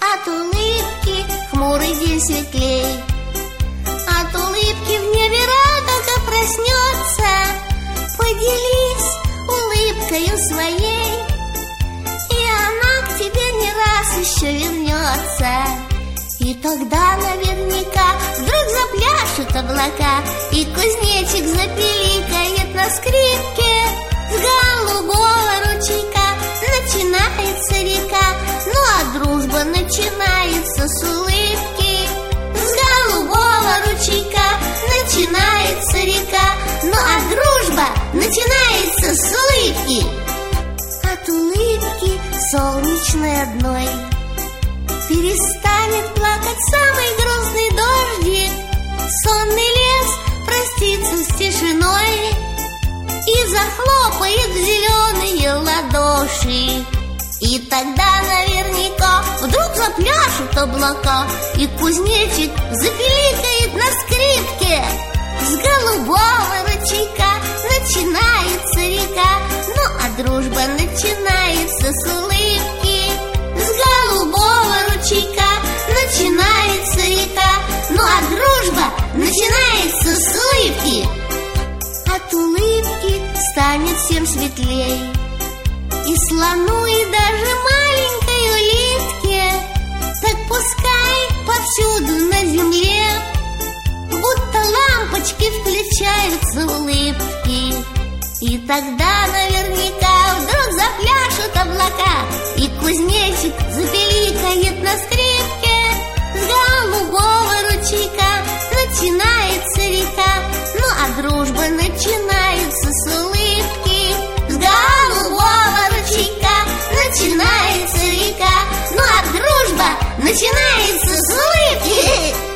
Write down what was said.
От улыбки хмурый день светлей. От улыбки в небе радуга проснется. Поделись улыбкою своей И она к тебе не раз еще вернется. И тогда наверняка вдруг запляшут облака И кузнечик запиликает на скрипке. С голубого ручейка начинается река Ну а дружба начинается с улыбки. С голубого ручейка начинается река Ну а дружба начинается с улыбки. От улыбки солнечной одной Перестанет плакать самый дождик Сонный лес простится с тишиной. И захлопает зеленые ладоши. И тогда наверняка вдруг запляшут облака. И кузнечик запиликает на скрипке. С голубого ручейка начинается река. Ну а дружба начинается с улыбки станет всем светлей. И слону, и даже маленькой улитке Так пускай повсюду на земле Будто лампочки включаются улыбки. И тогда наверняка начинается река Ну а дружба начинается с улыбки